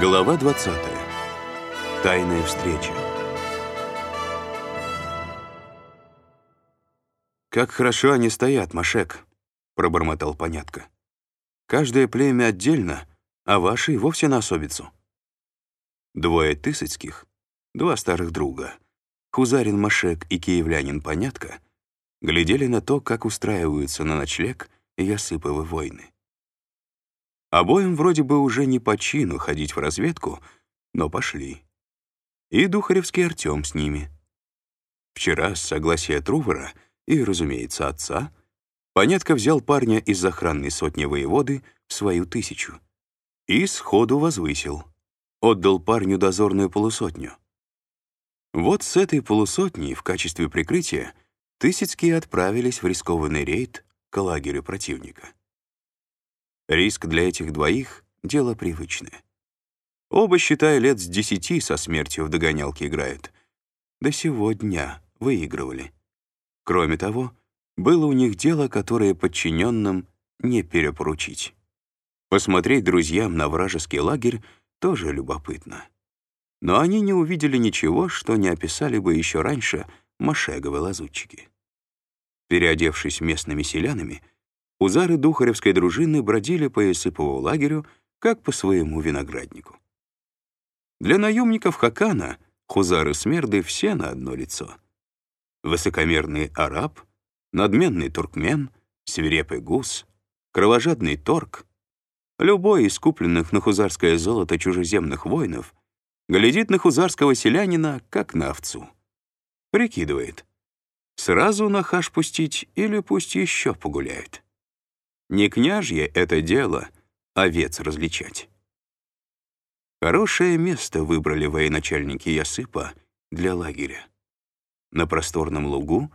Глава 20. Тайная встреча. «Как хорошо они стоят, Машек», — пробормотал понятко. «Каждое племя отдельно, а ваши и вовсе на особицу». Двое тысяцких, два старых друга, Хузарин Машек и киевлянин Понятко, глядели на то, как устраиваются на ночлег Ясыповы войны. Обоим вроде бы уже не по чину ходить в разведку, но пошли. И Духаревский Артем с ними. Вчера, с согласия Трувора и, разумеется, отца, Понятко взял парня из охранной сотни воеводы в свою тысячу и сходу возвысил. Отдал парню дозорную полусотню. Вот с этой полусотней в качестве прикрытия Тысяцкие отправились в рискованный рейд к лагерю противника. Риск для этих двоих — дело привычное. Оба, считая лет с десяти, со смертью в догонялки играют. До сего дня выигрывали. Кроме того, было у них дело, которое подчиненным не перепоручить. Посмотреть друзьям на вражеский лагерь тоже любопытно. Но они не увидели ничего, что не описали бы еще раньше машеговы лазутчики. Переодевшись местными селянами, Узары Духаревской дружины бродили по Исыпову лагерю, как по своему винограднику. Для наемников Хакана хузары Смерды все на одно лицо. Высокомерный араб, надменный туркмен, свирепый гус, кровожадный торг. Любой из купленных на хузарское золото чужеземных воинов глядит на хузарского селянина, как на овцу. Прикидывает, сразу на хаш пустить или пусть еще погуляет. Не княжье это дело овец различать. Хорошее место выбрали военачальники Ясыпа для лагеря. На просторном лугу,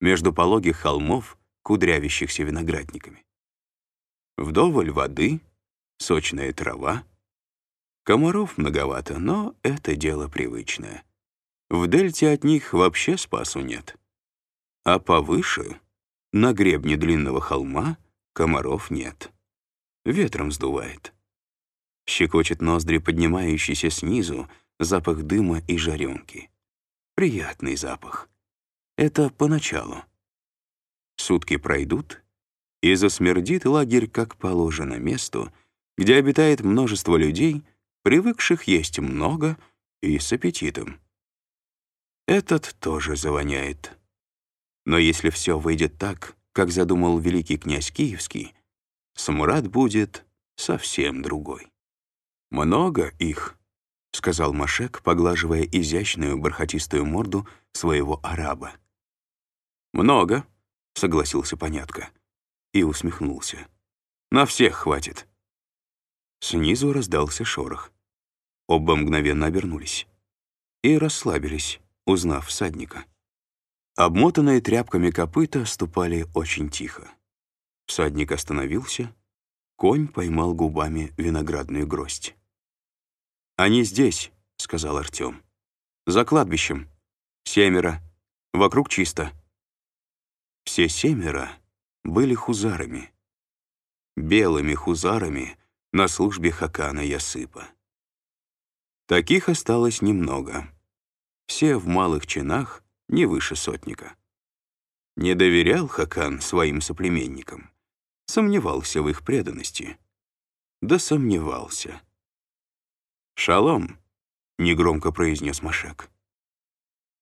между пологих холмов, кудрявящихся виноградниками. Вдоволь воды, сочная трава. Комаров многовато, но это дело привычное. В дельте от них вообще спасу нет. А повыше, на гребне длинного холма, Комаров нет. Ветром сдувает. Щекочет ноздри поднимающийся снизу запах дыма и жаренки. Приятный запах. Это поначалу. Сутки пройдут, и засмердит лагерь, как положено, месту, где обитает множество людей, привыкших есть много и с аппетитом. Этот тоже завоняет. Но если все выйдет так, как задумал великий князь Киевский, Самурат будет совсем другой. «Много их», — сказал Машек, поглаживая изящную бархатистую морду своего араба. «Много», — согласился Понятко и усмехнулся. «На всех хватит». Снизу раздался шорох. Оба мгновенно обернулись и расслабились, узнав всадника. Обмотанные тряпками копыта ступали очень тихо. Всадник остановился, конь поймал губами виноградную гроздь. «Они здесь», — сказал Артем. «За кладбищем. Семеро. Вокруг чисто». Все семеро были хузарами. Белыми хузарами на службе Хакана Ясыпа. Таких осталось немного. Все в малых чинах — не выше сотника. Не доверял Хакан своим соплеменникам, сомневался в их преданности. Да сомневался. «Шалом», — негромко произнес Машек.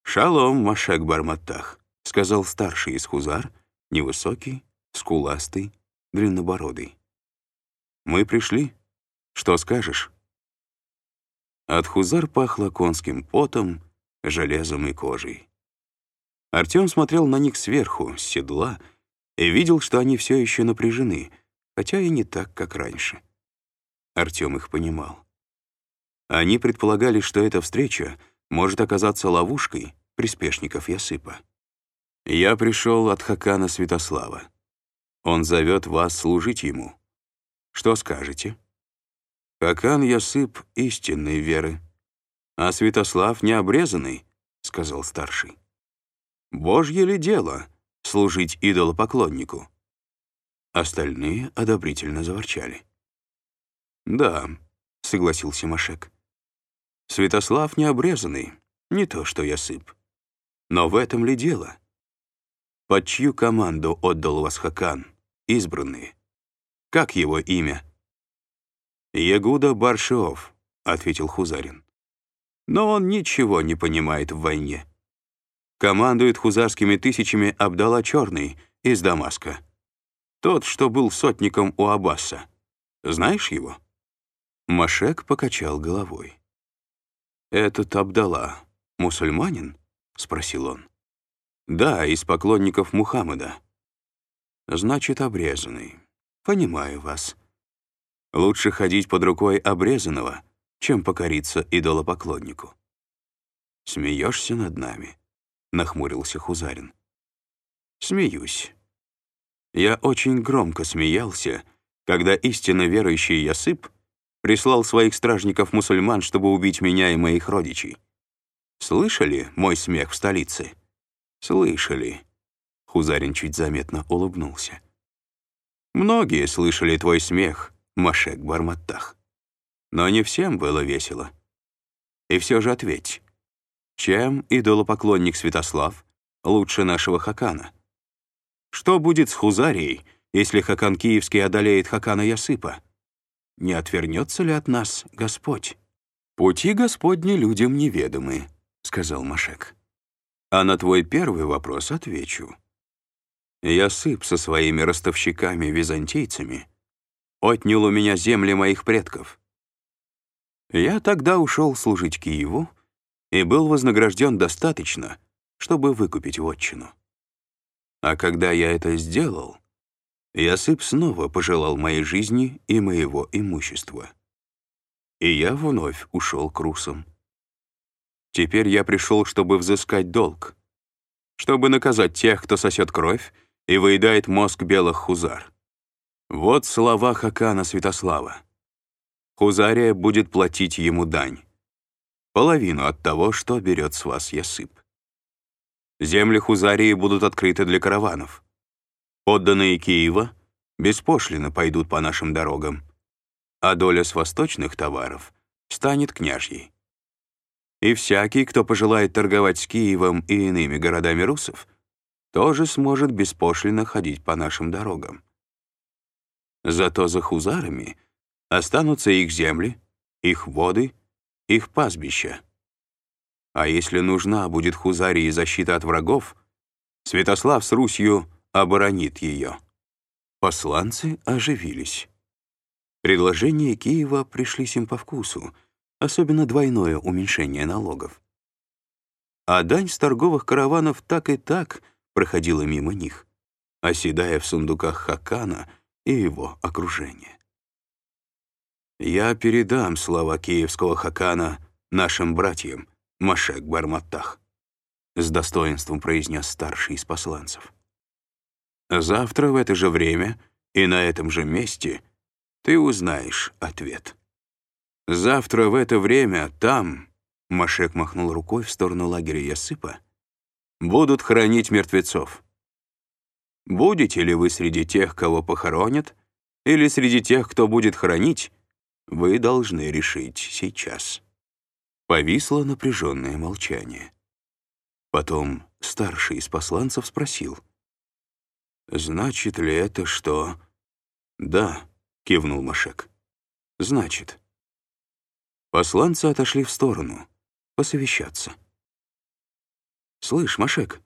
«Шалом, Машек Барматтах», — сказал старший из хузар, невысокий, скуластый, длиннобородый. «Мы пришли. Что скажешь?» От хузар пахло конским потом, железом и кожей. Артем смотрел на них сверху, с седла, и видел, что они все еще напряжены, хотя и не так, как раньше. Артем их понимал. Они предполагали, что эта встреча может оказаться ловушкой приспешников Ясыпа. «Я пришел от Хакана Святослава. Он зовет вас служить ему. Что скажете?» «Хакан Ясып истинной веры, а Святослав необрезанный», — сказал старший. Божье ли дело — служить идолопоклоннику? Остальные одобрительно заворчали. «Да», — согласился Машек. «Святослав не обрезанный, не то что я сып. Но в этом ли дело? Под чью команду отдал вас Хакан, избранные? Как его имя?» «Ягуда Баршиов», — ответил Хузарин. «Но он ничего не понимает в войне. Командует хузарскими тысячами Абдалла Черный из Дамаска. Тот, что был сотником у Аббаса. Знаешь его?» Машек покачал головой. «Этот Абдалла мусульманин?» — спросил он. «Да, из поклонников Мухаммада». «Значит, обрезанный. Понимаю вас. Лучше ходить под рукой обрезанного, чем покориться идолопоклоннику». «Смеешься над нами?» — нахмурился Хузарин. «Смеюсь. Я очень громко смеялся, когда истинно верующий Ясып прислал своих стражников-мусульман, чтобы убить меня и моих родичей. Слышали мой смех в столице? Слышали. Хузарин чуть заметно улыбнулся. Многие слышали твой смех, Машек Барматтах. Но не всем было весело. И все же ответь, чем идолопоклонник Святослав лучше нашего Хакана? Что будет с Хузарией, если Хакан Киевский одолеет Хакана Ясыпа? не отвернется ли от нас Господь? «Пути Господни людям неведомы», — сказал Машек. «А на твой первый вопрос отвечу. Я сып со своими ростовщиками-византийцами, отнял у меня земли моих предков. Я тогда ушел служить Киеву и был вознагражден достаточно, чтобы выкупить вотчину. А когда я это сделал, Ясып снова пожелал моей жизни и моего имущества. И я вновь ушел к русам. Теперь я пришел, чтобы взыскать долг, чтобы наказать тех, кто сосет кровь и выедает мозг белых хузар. Вот слова Хакана Святослава. Хузария будет платить ему дань. Половину от того, что берет с вас Ясып. Земли Хузарии будут открыты для караванов. Подданные Киева беспошлино пойдут по нашим дорогам, а доля с восточных товаров станет княжьей. И всякий, кто пожелает торговать с Киевом и иными городами русов, тоже сможет беспошлино ходить по нашим дорогам. Зато за хузарами останутся их земли, их воды, их пастбища. А если нужна будет Хузарии защита от врагов, Святослав с Русью оборонит ее. Посланцы оживились. Предложения Киева пришлись им по вкусу, особенно двойное уменьшение налогов. А дань с торговых караванов так и так проходила мимо них, оседая в сундуках Хакана и его окружения. «Я передам слова киевского Хакана нашим братьям, Машек Барматтах», с достоинством произнес старший из посланцев. Завтра в это же время и на этом же месте ты узнаешь ответ. Завтра в это время там, Машек махнул рукой в сторону лагеря Ясыпа, будут хоронить мертвецов. Будете ли вы среди тех, кого похоронят, или среди тех, кто будет хоронить, вы должны решить сейчас. Повисло напряженное молчание. Потом старший из посланцев спросил — «Значит ли это, что...» «Да», — кивнул Машек. «Значит». Посланцы отошли в сторону, посовещаться. «Слышь, Машек,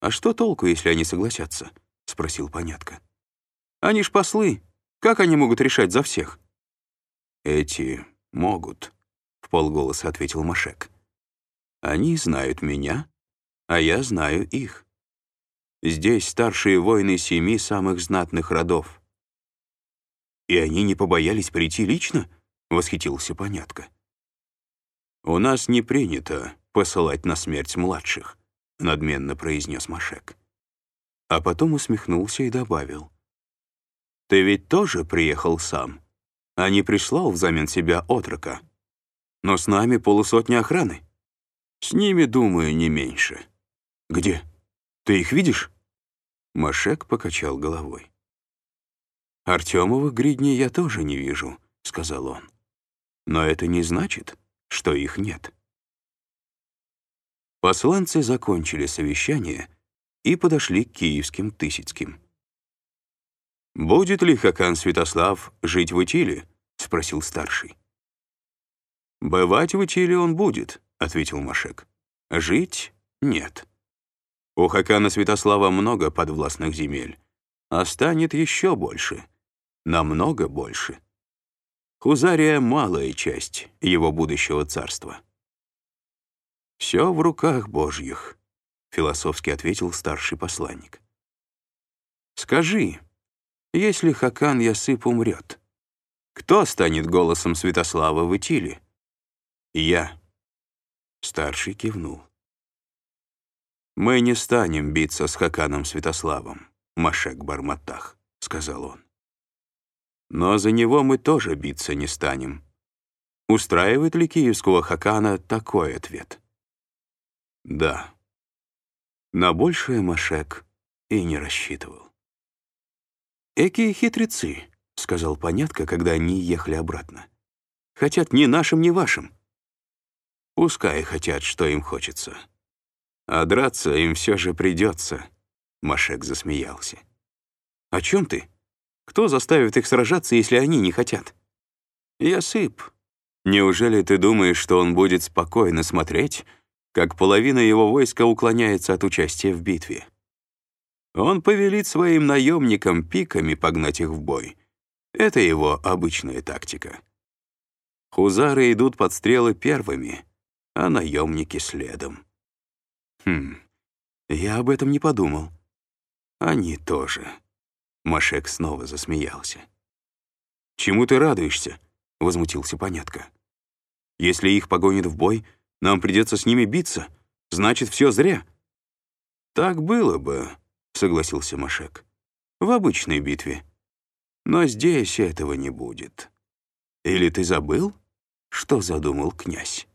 а что толку, если они согласятся?» — спросил Понятко. «Они ж послы. Как они могут решать за всех?» «Эти могут», — в полголоса ответил Машек. «Они знают меня, а я знаю их. Здесь старшие воины семи самых знатных родов. «И они не побоялись прийти лично?» — восхитился Понятко. «У нас не принято посылать на смерть младших», — надменно произнес Машек. А потом усмехнулся и добавил. «Ты ведь тоже приехал сам, а не прислал взамен себя отрока. Но с нами полусотни охраны. С ними, думаю, не меньше. Где? Ты их видишь?» Машек покачал головой. «Артемовых гридней я тоже не вижу», — сказал он. но это не значит, что их нет. Посланцы закончили совещание и подошли к киевским Тысяцким. «Будет ли Хакан Святослав жить в Итиле?» — спросил старший. «Бывать в Итиле он будет», — ответил Машек. «Жить — нет. У Хакана Святослава много подвластных земель, а станет еще больше, намного больше. Хузария — малая часть его будущего царства». «Все в руках Божьих», — философски ответил старший посланник. «Скажи, если Хакан Ясып умрет, кто станет голосом Святослава в Итиле?» «Я». Старший кивнул. «Мы не станем биться с Хаканом Святославом, Машек Барматах», — сказал он. «Но за него мы тоже биться не станем. Устраивает ли киевского Хакана такой ответ?» «Да». На большее Машек и не рассчитывал. «Экие хитрецы», — сказал Понятко, когда они ехали обратно. «Хотят ни нашим, ни вашим. Пускай хотят, что им хочется. А драться им все же придется. Машек засмеялся. «О чем ты? Кто заставит их сражаться, если они не хотят?» «Я сып. Неужели ты думаешь, что он будет спокойно смотреть, как половина его войска уклоняется от участия в битве? Он повелит своим наемникам пиками погнать их в бой. Это его обычная тактика. Хузары идут под стрелы первыми — а наемники следом. Хм, я об этом не подумал. Они тоже. Машек снова засмеялся. «Чему ты радуешься?» — возмутился Понятко. «Если их погонят в бой, нам придется с ними биться. Значит, все зря». «Так было бы», — согласился Машек. «В обычной битве. Но здесь этого не будет. Или ты забыл, что задумал князь?»